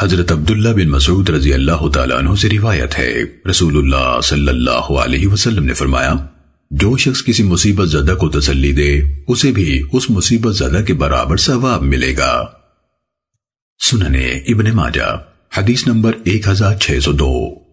حضرت عبداللہ بن مسعود رضی اللہ تعالیٰ عنہ سے روایت ہے۔ رسول اللہ صلی اللہ علیہ وسلم نے فرمایا، جو شخص کسی مصیبت زدہ کو تسلی دے، اسے بھی اس مصیبت زدہ کے برابر ثواب ملے گا۔ سننے ابن ماجہ، حدیث نمبر ایک ہزار چھ سو دو۔